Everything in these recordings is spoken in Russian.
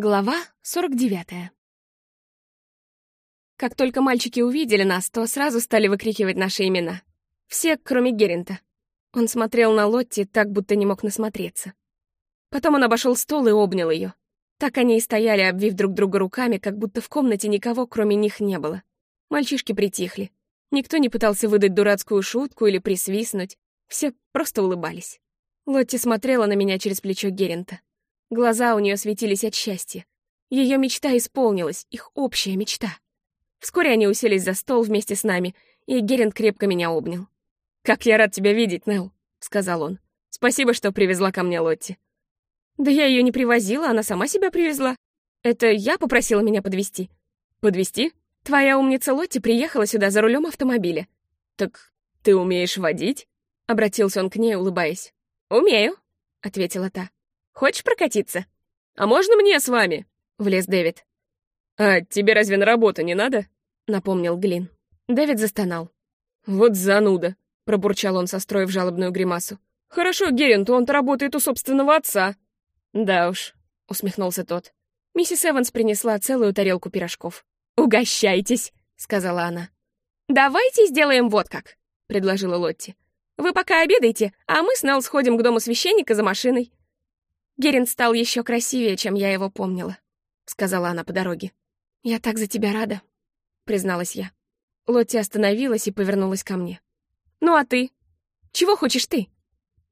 Глава 49. Как только мальчики увидели нас, то сразу стали выкрикивать наши имена. Все, кроме Геринта. Он смотрел на Лотти так, будто не мог насмотреться. Потом он обошел стол и обнял ее. Так они и стояли, обвив друг друга руками, как будто в комнате никого, кроме них, не было. Мальчишки притихли. Никто не пытался выдать дурацкую шутку или присвистнуть. Все просто улыбались. Лотти смотрела на меня через плечо Геринта. Глаза у нее светились от счастья. Ее мечта исполнилась, их общая мечта. Вскоре они уселись за стол вместе с нами, и Герент крепко меня обнял. «Как я рад тебя видеть, Нелл», — сказал он. «Спасибо, что привезла ко мне Лотти». «Да я ее не привозила, она сама себя привезла. Это я попросила меня подвести. «Подвести? Твоя умница Лотти приехала сюда за рулем автомобиля». «Так ты умеешь водить?» — обратился он к ней, улыбаясь. «Умею», — ответила та. Хочешь прокатиться?» «А можно мне с вами?» — влез Дэвид. «А тебе разве на работу не надо?» — напомнил Глин. Дэвид застонал. «Вот зануда!» — пробурчал он, состроив жалобную гримасу. «Хорошо, Геринту, он-то работает у собственного отца». «Да уж», — усмехнулся тот. Миссис Эванс принесла целую тарелку пирожков. «Угощайтесь», — сказала она. «Давайте сделаем вот как», — предложила Лотти. «Вы пока обедайте, а мы с Нелл сходим к дому священника за машиной. Герин стал еще красивее, чем я его помнила», — сказала она по дороге. «Я так за тебя рада», — призналась я. Лотти остановилась и повернулась ко мне. «Ну а ты? Чего хочешь ты?»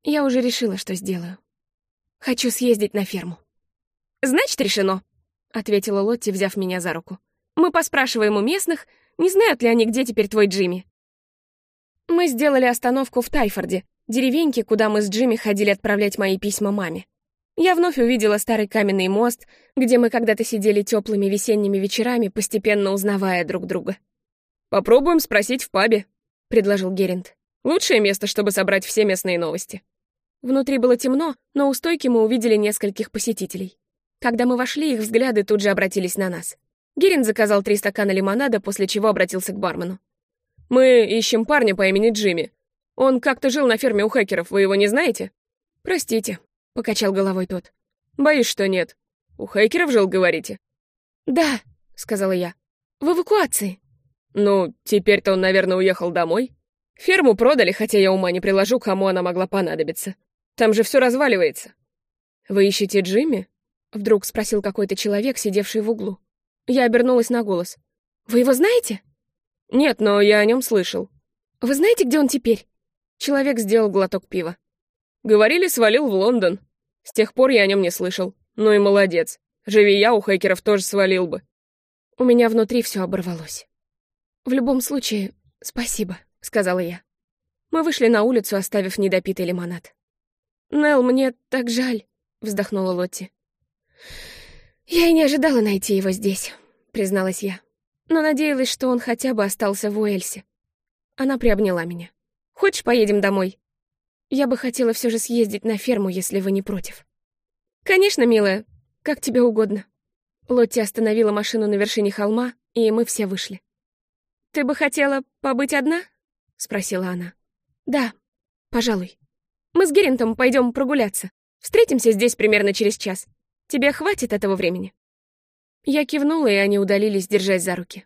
Я уже решила, что сделаю. «Хочу съездить на ферму». «Значит, решено», — ответила Лотти, взяв меня за руку. «Мы поспрашиваем у местных, не знают ли они, где теперь твой Джимми». Мы сделали остановку в Тайфорде, деревеньке, куда мы с Джимми ходили отправлять мои письма маме. Я вновь увидела старый каменный мост, где мы когда-то сидели теплыми весенними вечерами, постепенно узнавая друг друга. «Попробуем спросить в пабе», — предложил Геринд. «Лучшее место, чтобы собрать все местные новости». Внутри было темно, но у стойки мы увидели нескольких посетителей. Когда мы вошли, их взгляды тут же обратились на нас. Геринд заказал три стакана лимонада, после чего обратился к бармену. «Мы ищем парня по имени Джимми. Он как-то жил на ферме у хакеров, вы его не знаете?» «Простите», покачал головой тот. Боюсь, что нет. У хейкеров жил, говорите? Да, сказала я. В эвакуации. Ну, теперь-то он, наверное, уехал домой. Ферму продали, хотя я ума не приложу, кому она могла понадобиться. Там же все разваливается. Вы ищете Джимми? Вдруг спросил какой-то человек, сидевший в углу. Я обернулась на голос. Вы его знаете? Нет, но я о нем слышал. Вы знаете, где он теперь? Человек сделал глоток пива. Говорили, свалил в Лондон. С тех пор я о нем не слышал. Ну и молодец. Живи я, у хакеров тоже свалил бы. У меня внутри все оборвалось. В любом случае, спасибо, сказала я. Мы вышли на улицу, оставив недопитый лимонад. Нел, мне так жаль, вздохнула Лотти. Я и не ожидала найти его здесь, призналась я. Но надеялась, что он хотя бы остался в Уэльсе. Она приобняла меня. Хочешь, поедем домой? Я бы хотела все же съездить на ферму, если вы не против. Конечно, милая, как тебе угодно. Лотти остановила машину на вершине холма, и мы все вышли. Ты бы хотела побыть одна? спросила она. Да, пожалуй. Мы с Геринтом пойдем прогуляться. Встретимся здесь примерно через час. Тебе хватит этого времени? Я кивнула, и они удалились, держась за руки.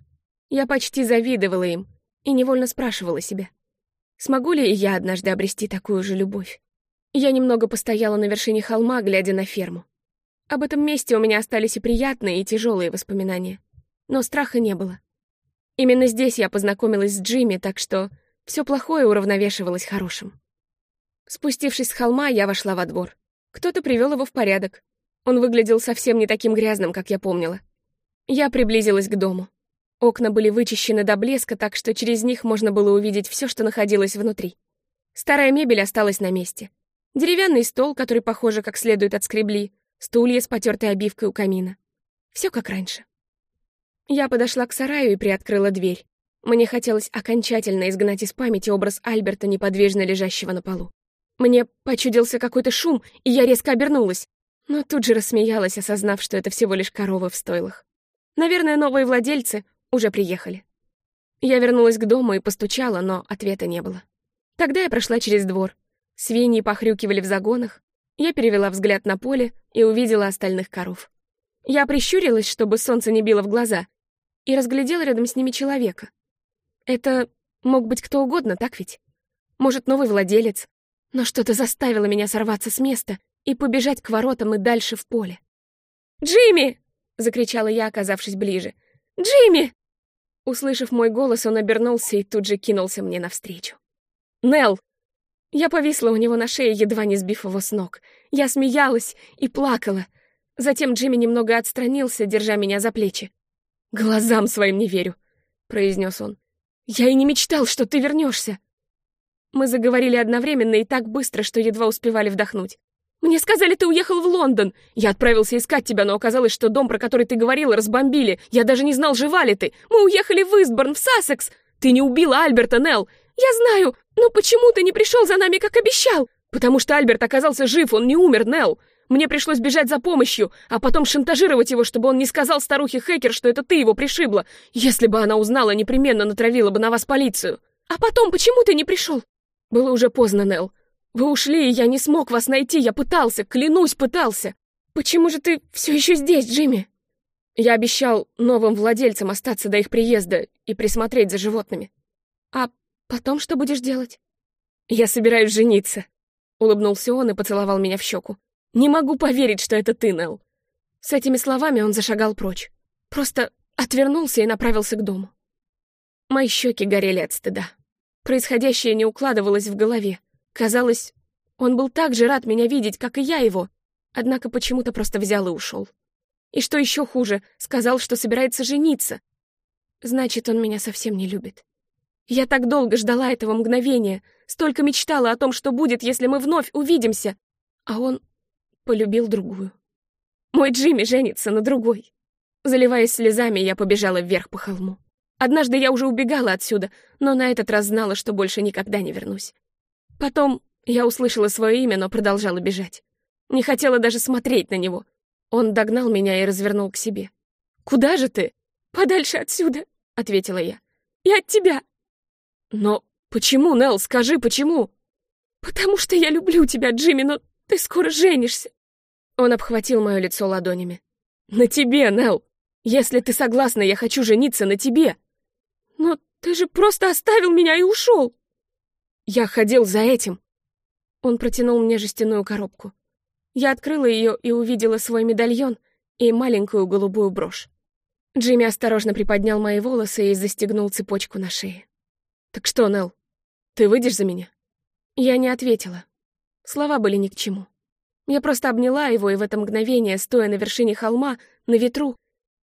Я почти завидовала им и невольно спрашивала себя. Смогу ли я однажды обрести такую же любовь? Я немного постояла на вершине холма, глядя на ферму. Об этом месте у меня остались и приятные, и тяжелые воспоминания. Но страха не было. Именно здесь я познакомилась с Джимми, так что все плохое уравновешивалось хорошим. Спустившись с холма, я вошла во двор. Кто-то привел его в порядок. Он выглядел совсем не таким грязным, как я помнила. Я приблизилась к дому. Окна были вычищены до блеска, так что через них можно было увидеть все, что находилось внутри. Старая мебель осталась на месте. Деревянный стол, который, похоже, как следует отскребли, стулья с потертой обивкой у камина. Все как раньше. Я подошла к сараю и приоткрыла дверь. Мне хотелось окончательно изгнать из памяти образ Альберта, неподвижно лежащего на полу. Мне почудился какой-то шум, и я резко обернулась, но тут же рассмеялась, осознав, что это всего лишь коровы в стойлах. Наверное, новые владельцы уже приехали. Я вернулась к дому и постучала, но ответа не было. Тогда я прошла через двор. Свиньи похрюкивали в загонах. Я перевела взгляд на поле и увидела остальных коров. Я прищурилась, чтобы солнце не било в глаза, и разглядела рядом с ними человека. Это мог быть кто угодно, так ведь? Может, новый владелец. Но что-то заставило меня сорваться с места и побежать к воротам и дальше в поле. «Джимми!» — закричала я, оказавшись ближе. «Джимми!» Услышав мой голос, он обернулся и тут же кинулся мне навстречу. «Нелл!» Я повисла у него на шее, едва не сбив его с ног. Я смеялась и плакала. Затем Джимми немного отстранился, держа меня за плечи. «Глазам своим не верю», — произнес он. «Я и не мечтал, что ты вернешься. Мы заговорили одновременно и так быстро, что едва успевали вдохнуть. «Мне сказали, ты уехал в Лондон. Я отправился искать тебя, но оказалось, что дом, про который ты говорила, разбомбили. Я даже не знал, жива ли ты. Мы уехали в Истборн, в Сассекс. Ты не убила Альберта, Нелл. Я знаю, но почему ты не пришел за нами, как обещал? Потому что Альберт оказался жив, он не умер, Нелл. Мне пришлось бежать за помощью, а потом шантажировать его, чтобы он не сказал старухе Хекер, что это ты его пришибла. Если бы она узнала, непременно натравила бы на вас полицию. А потом, почему ты не пришел? Было уже поздно, Нелл. Вы ушли, и я не смог вас найти. Я пытался, клянусь, пытался. Почему же ты все еще здесь, Джимми? Я обещал новым владельцам остаться до их приезда и присмотреть за животными. А потом что будешь делать? Я собираюсь жениться. Улыбнулся он и поцеловал меня в щеку. Не могу поверить, что это ты, Нелл. С этими словами он зашагал прочь. Просто отвернулся и направился к дому. Мои щеки горели от стыда. Происходящее не укладывалось в голове. Казалось, он был так же рад меня видеть, как и я его, однако почему-то просто взял и ушел. И что еще хуже, сказал, что собирается жениться. Значит, он меня совсем не любит. Я так долго ждала этого мгновения, столько мечтала о том, что будет, если мы вновь увидимся, а он полюбил другую. Мой Джимми женится на другой. Заливаясь слезами, я побежала вверх по холму. Однажды я уже убегала отсюда, но на этот раз знала, что больше никогда не вернусь. Потом я услышала свое имя, но продолжала бежать. Не хотела даже смотреть на него. Он догнал меня и развернул к себе. «Куда же ты?» «Подальше отсюда», — ответила я. «И от тебя». «Но почему, Нелл, скажи, почему?» «Потому что я люблю тебя, Джимми, но ты скоро женишься». Он обхватил мое лицо ладонями. «На тебе, Нелл! Если ты согласна, я хочу жениться на тебе!» «Но ты же просто оставил меня и ушел!» «Я ходил за этим!» Он протянул мне жестяную коробку. Я открыла ее и увидела свой медальон и маленькую голубую брошь. Джимми осторожно приподнял мои волосы и застегнул цепочку на шее. «Так что, Нелл, ты выйдешь за меня?» Я не ответила. Слова были ни к чему. Я просто обняла его, и в это мгновение, стоя на вершине холма, на ветру,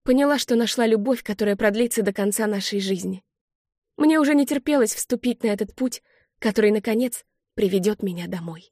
Поняла, что нашла любовь, которая продлится до конца нашей жизни. Мне уже не терпелось вступить на этот путь, который, наконец, приведет меня домой.